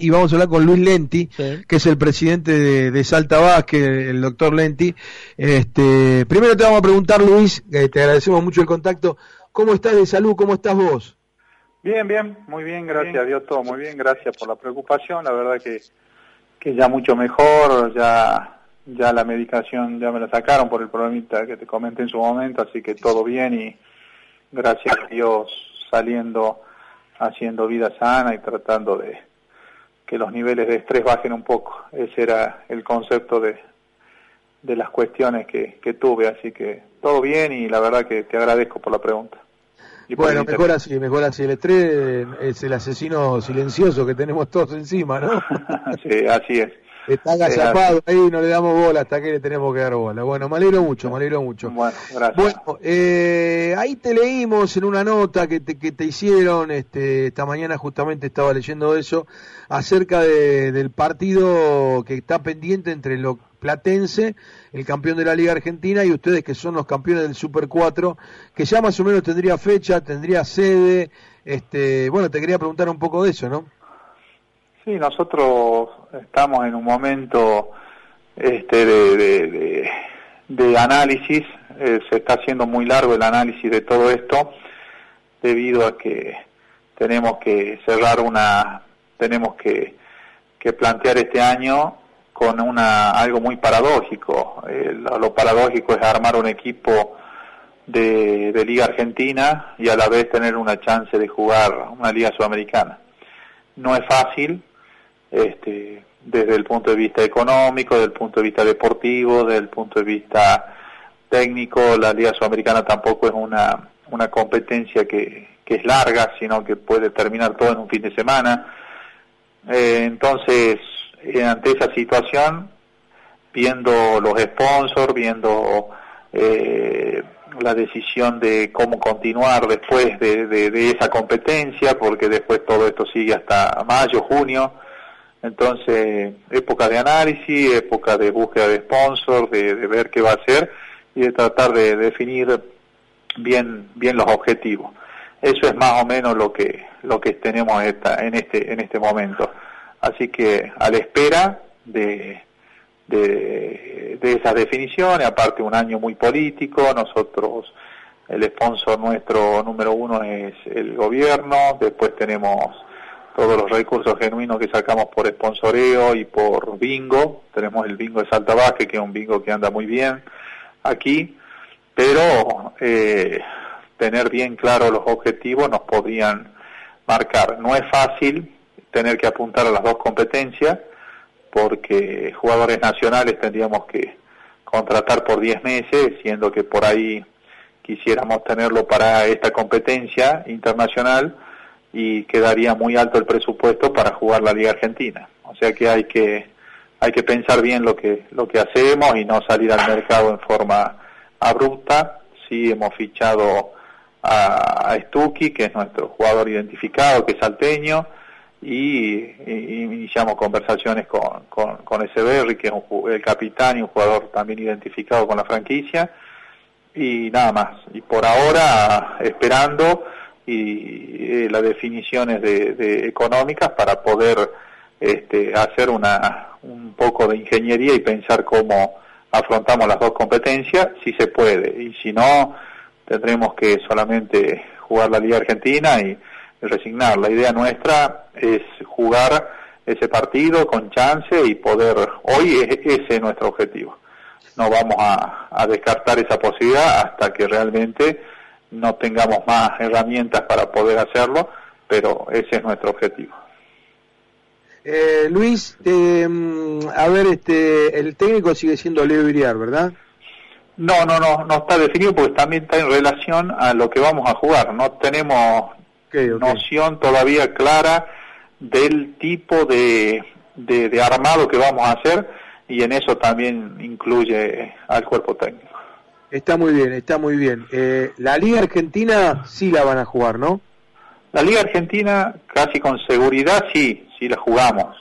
y vamos a hablar con Luis Lenti, que es el presidente de, Salta Vázquez, el doctor Lenti. Este, primero te vamos a preguntar, Luis, te agradecemos mucho el contacto, ¿cómo estás de salud? ¿Cómo estás vos? Bien, bien, muy bien, gracias a Dios, todo muy bien, gracias por la preocupación, la verdad que, que ya mucho mejor, ya ya la medicación ya me la sacaron por el problemita que te comenté en su momento, así que todo bien y gracias a Dios saliendo, haciendo vida sana y tratando de que los niveles de estrés bajen un poco. Ese era el concepto de, de las cuestiones que, que tuve, así que todo bien y la verdad que te agradezco por la pregunta. bueno, mejor así, mejor así. El estrés es el asesino silencioso que tenemos todos encima, ¿no? sí, así es. Está agazapado ahí, no le damos bola hasta que le tenemos que dar bola. Bueno, me alegro mucho, me alegro mucho. Bueno, gracias. Bueno, eh, ahí te leímos en una nota que te, que te hicieron, este, esta mañana justamente estaba leyendo eso, acerca de, del partido que está pendiente entre lo Platense, el campeón de la Liga Argentina, y ustedes que son los campeones del Super 4, que ya más o menos tendría fecha, tendría sede. Este, bueno, te quería preguntar un poco de eso, ¿no? Sí, nosotros estamos en un momento este, de, de, análisis, eh, se está haciendo muy largo el análisis de todo esto, debido a que tenemos que cerrar una, tenemos que, que plantear este año con una algo muy paradójico. Eh, lo, paradójico es armar un equipo de, de Liga Argentina y a la vez tener una chance de jugar una Liga Sudamericana. No es fácil, este, desde el punto de vista económico, desde el punto de vista deportivo, desde el punto de vista técnico, la Liga Sudamericana tampoco es una, una competencia que, que es larga, sino que puede terminar todo en un fin de semana. Eh, entonces, eh, ante esa situación, viendo los sponsors, viendo eh, la decisión de cómo continuar después de, esa competencia, porque después todo esto sigue hasta mayo, junio, entonces, época de análisis, época de búsqueda de sponsors, de, ver qué va a hacer y de tratar de definir bien, bien los objetivos. Eso es más o menos lo que, lo que tenemos esta, en, este, en este momento. Así que a la espera de, de, de esas definiciones, aparte un año muy político, nosotros, el sponsor nuestro número uno es el gobierno, después tenemos todos los recursos genuinos que sacamos por sponsoreo y por bingo. Tenemos el bingo de Salta Vázquez, que es un bingo que anda muy bien aquí, pero eh, tener bien claro los objetivos nos podrían marcar. No es fácil tener que apuntar a las dos competencias, porque jugadores nacionales tendríamos que contratar por 10 meses, siendo que por ahí quisiéramos tenerlo para esta competencia internacional y quedaría muy alto el presupuesto para jugar la Liga Argentina. O sea que hay que hay que pensar bien lo que lo que hacemos y no salir al mercado en forma abrupta. Sí hemos fichado a, a que es nuestro jugador identificado, que es salteño, y, iniciamos conversaciones con, con, con Berry, que es el capitán y un jugador también identificado con la franquicia, y nada más. Y por ahora esperando y eh, las definiciones de, económicas para poder este, hacer una, un poco de ingeniería y pensar cómo afrontamos las dos competencias, si se puede, y si no, tendremos que solamente jugar la Liga Argentina y resignar. La idea nuestra es jugar ese partido con chance y poder, hoy ese es nuestro objetivo. No vamos a descartar esa posibilidad hasta que realmente no tengamos más herramientas para poder hacerlo, pero ese es nuestro objetivo. Eh, Luis, eh, a ver, este, el técnico sigue siendo Leo Iriar, ¿verdad? No, no, no, no está definido porque también está en relación a lo que vamos a jugar. No tenemos noción todavía clara del tipo de, de armado que vamos a hacer y en eso también incluye al cuerpo técnico. Está muy bien, está muy bien. Eh, la Liga Argentina sí la van a jugar, ¿no? La Liga Argentina casi con seguridad sí, sí la jugamos.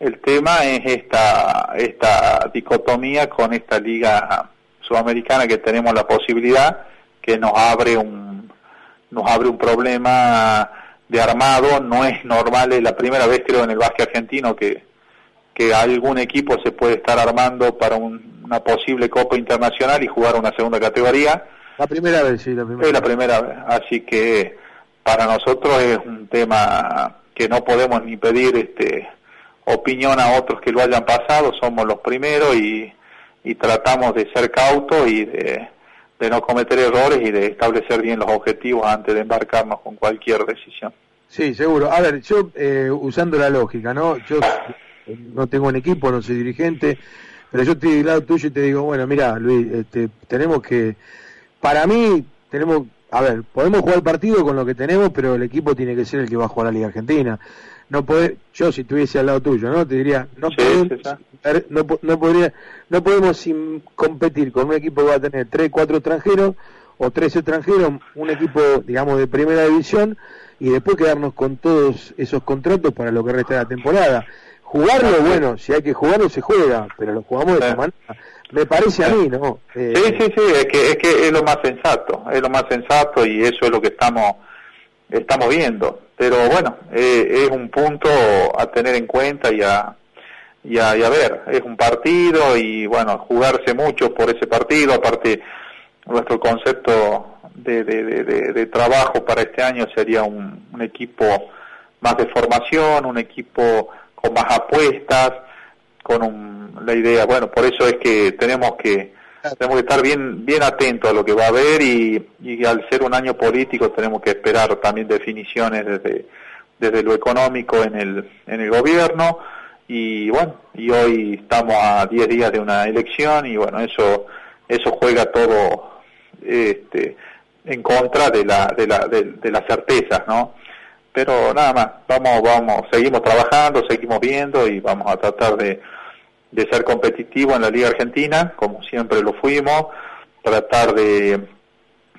El tema es esta, esta dicotomía con esta Liga Sudamericana que tenemos la posibilidad que nos abre un, nos abre un problema de armado, no es normal, es la primera vez creo en el básquet argentino que, que algún equipo se puede estar armando para una posible Copa Internacional y jugar una segunda categoría. La primera vez, sí, la primera Es la primera vez, así que para nosotros es un tema que no podemos ni pedir este opinión a otros que lo hayan pasado, somos los primeros y, y tratamos de ser cautos y de, de no cometer errores y de establecer bien los objetivos antes de embarcarnos con cualquier decisión. Sí, seguro. A ver, yo eh, usando la lógica, ¿no? Yo no tengo un equipo, no soy dirigente, pero yo estoy del lado tuyo y te digo, bueno, mira, Luis, este, tenemos que, para mí, tenemos, a ver, podemos jugar el partido con lo que tenemos, pero el equipo tiene que ser el que va a jugar la Liga Argentina no puede, yo si estuviese al lado tuyo, ¿no? Te diría, no podemos, no, no, podría, no podemos competir con un equipo que va a tener tres, cuatro extranjeros o tres extranjeros, un equipo, digamos, de primera división y después quedarnos con todos esos contratos para lo que resta de la temporada. Jugarlo, bueno, si hay que jugarlo se juega, pero lo jugamos de esa manera. Me parece a mí, ¿no? sí, sí, sí, es que, es que es lo más sensato, es lo más sensato y eso es lo que estamos estamos viendo. Pero bueno, eh, es un punto a tener en cuenta y a, y a, ver. Es un partido y bueno, jugarse mucho por ese partido. Aparte, nuestro concepto de, de, de, trabajo para este año sería un, un equipo más de formación, un equipo con más apuestas, con un, la idea, bueno, por eso es que tenemos que tenemos que estar bien bien atentos a lo que va a haber y, y al ser un año político tenemos que esperar también definiciones desde desde lo económico en el en el gobierno. Y bueno y hoy estamos a 10 días de una elección y bueno eso eso juega todo este en contra de la de la de, las certezas no pero nada más vamos vamos seguimos trabajando seguimos viendo y vamos a tratar de de ser competitivo en la Liga Argentina, como siempre lo fuimos, tratar de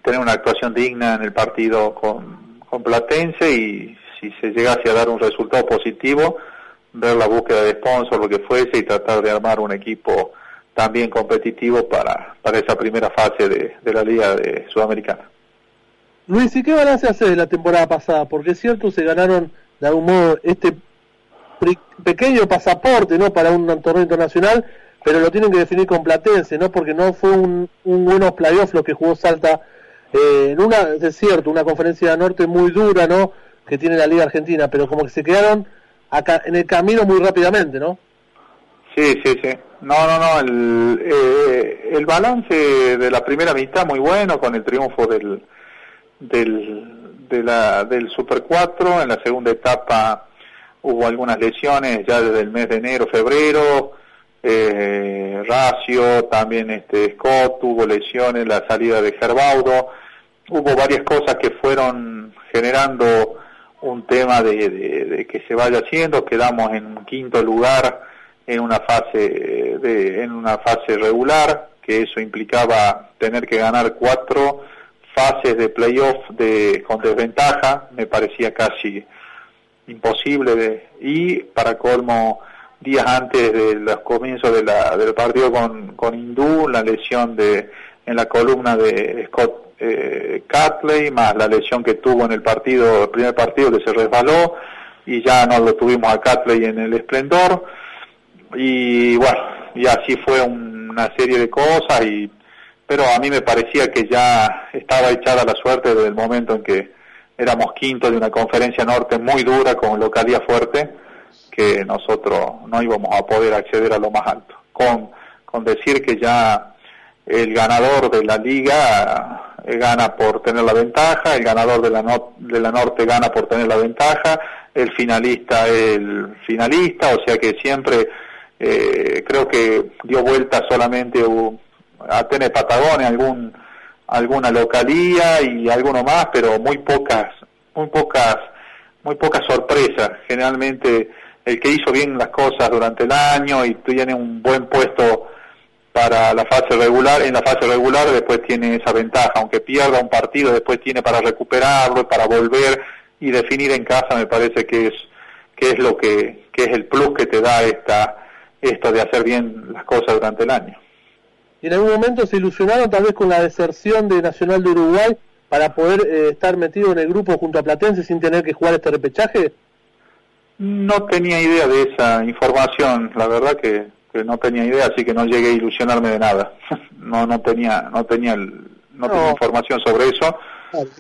tener una actuación digna en el partido con, con Platense y si se llegase a dar un resultado positivo, ver la búsqueda de sponsor, lo que fuese, y tratar de armar un equipo también competitivo para, para esa primera fase de, de la Liga de Sudamericana. Luis, ¿y qué balance hace de la temporada pasada? Porque es cierto, se ganaron de algún modo este pequeño pasaporte no para un torneo internacional, pero lo tienen que definir con Platense, ¿no? Porque no fue un, buenos playoff lo que jugó Salta eh, en una, es cierto, una conferencia norte muy dura, ¿no? Que tiene la Liga Argentina, pero como que se quedaron acá en el camino muy rápidamente, ¿no? Sí, sí, sí. No, no, no. El, eh, el balance de la primera mitad muy bueno con el triunfo del del de la, del Super 4 en la segunda etapa hubo algunas lesiones ya desde el mes de enero, febrero, eh, también este Scott tuvo lesiones, la salida de Gerbaudo, hubo varias cosas que fueron generando un tema de, de, que se vaya haciendo, quedamos en quinto lugar en una fase de, en una fase regular, que eso implicaba tener que ganar cuatro fases de playoff de con desventaja, me parecía casi imposible de, y para colmo días antes de los comienzos de la, del partido con, con Hindú, la lesión de en la columna de Scott eh, Catley, más la lesión que tuvo en el partido, el primer partido que se resbaló, y ya no lo tuvimos a Catley en el esplendor, y bueno, y así fue una serie de cosas, y pero a mí me parecía que ya estaba echada la suerte desde el momento en que éramos quinto de una conferencia norte muy dura con localía fuerte que nosotros no íbamos a poder acceder a lo más alto. Con, con decir que ya el ganador de la liga eh, gana por tener la ventaja, el ganador de la, de la norte gana por tener la ventaja, el finalista el finalista, o sea que siempre eh, creo que dio vuelta solamente a tener Patagonia, algún alguna localía y alguno más, pero muy pocas, muy pocas, muy pocas sorpresas. Generalmente el que hizo bien las cosas durante el año y tiene un buen puesto para la fase regular, en la fase regular después tiene esa ventaja, aunque pierda un partido, después tiene para recuperarlo, para volver y definir en casa, me parece que es que es lo que, que es el plus que te da esta esto de hacer bien las cosas durante el año y en algún momento se ilusionaron tal vez con la deserción de Nacional de Uruguay para poder eh, estar metido en el grupo junto a Platense sin tener que jugar este repechaje? No tenía idea de esa información, la verdad que, no tenía idea, así que no llegué a ilusionarme de nada. no no tenía no tenía no, tenía información sobre eso.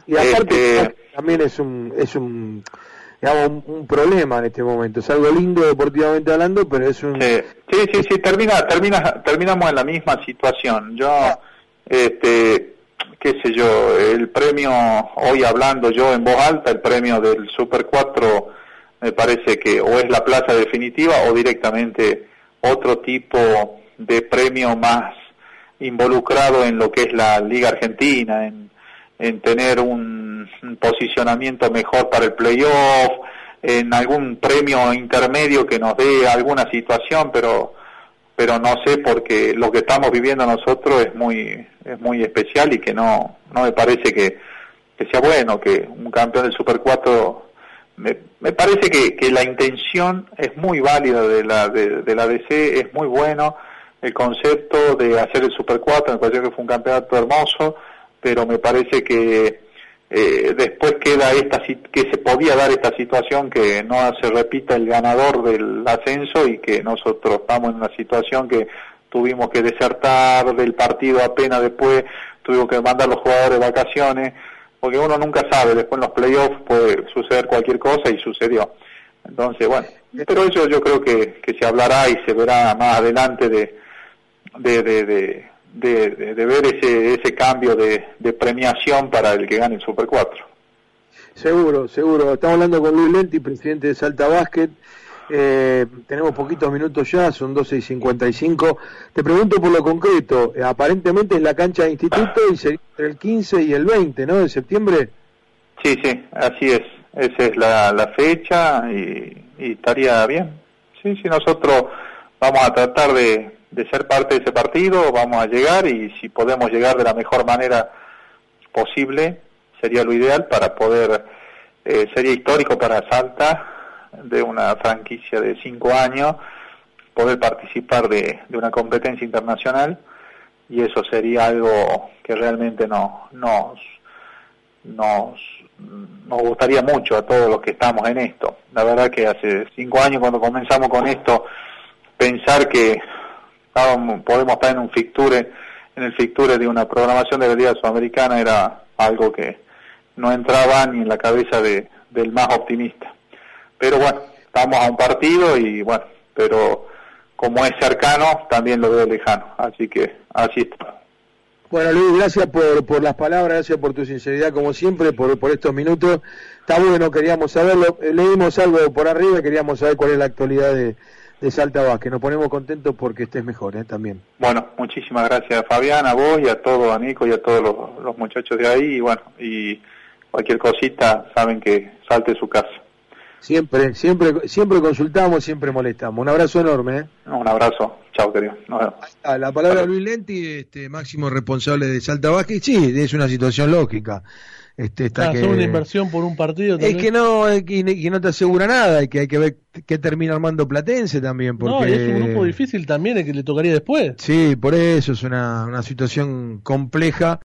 Y aparte este, también es un es un digamos, un, problema en este momento. Es algo lindo deportivamente hablando, pero es un... Sí, sí, sí, termina, termina, terminamos en la misma situación. Yo, este, qué sé yo, el premio, hoy hablando yo en voz alta, el premio del Super 4 me parece que o es la plaza definitiva o directamente otro tipo de premio más involucrado en lo que es la Liga Argentina, en, en tener un, posicionamiento mejor para el playoff, en algún premio intermedio que nos dé alguna situación, pero pero no sé porque lo que estamos viviendo nosotros es muy es muy especial y que no no me parece que, que sea bueno que un campeón del Super 4 me, me parece que, que la intención es muy válida de la de, de la DC es muy bueno el concepto de hacer el Super 4 me parece que fue un campeonato hermoso pero me parece que eh, después queda esta que se podía dar esta situación que no se repita el ganador del ascenso y que nosotros estamos en una situación que tuvimos que desertar del partido apenas después tuvimos que mandar los jugadores vacaciones porque uno nunca sabe después en los playoffs puede suceder cualquier cosa y sucedió. Entonces bueno pero eso yo creo que, que se hablará y se verá más adelante de, de, de de, de, ver ese, ese cambio de, de, premiación para el que gane el Super 4. Seguro, seguro. Estamos hablando con Luis Lenti, presidente de Salta Básquet. Eh, tenemos poquitos minutos ya, son 12 y 55. Te pregunto por lo concreto. Aparentemente es la cancha de instituto y sería entre el 15 y el 20, ¿no? De septiembre. Sí, sí, así es. Esa es la, la fecha y, y estaría bien. Sí, sí, nosotros vamos a tratar de, de ser parte de ese partido, vamos a llegar y si podemos llegar de la mejor manera posible, sería lo ideal para poder, eh, sería histórico para Salta, de una franquicia de cinco años, poder participar de, de una competencia internacional y eso sería algo que realmente no, nos, nos, nos gustaría mucho a todos los que estamos en esto. La verdad que hace cinco años cuando comenzamos con esto, pensar que podemos estar en un fixture, en el fixture de una programación de la Liga Sudamericana era algo que no entraba ni en la cabeza de, del más optimista. Pero bueno, estamos a un partido y bueno, pero como es cercano, también lo veo lejano, así que así está. Bueno, Luis, gracias por, por las palabras, gracias por tu sinceridad, como siempre, por, por estos minutos. Está bueno, queríamos saberlo. Leímos algo por arriba queríamos saber cuál es la actualidad de, de Salta que Nos ponemos contentos porque estés mejor ¿eh? también. Bueno, muchísimas gracias Fabián, a vos y a todos, a Nico y a todos los, muchachos de ahí. Y bueno, y cualquier cosita saben que salte su casa. Siempre, siempre, siempre consultamos, siempre molestamos. Un abrazo enorme. ¿eh? Un abrazo. Chao, querido. la palabra Luis Lenti, este, máximo responsable de Salta Vázquez. Sí, es una situación lógica. Este, está que... una inversión por un partido. Es que no, que, no te asegura nada, y que hay que ver qué termina armando Platense también. Porque... No, es un grupo difícil también, el que le tocaría después. Sí, por eso es una, una situación compleja.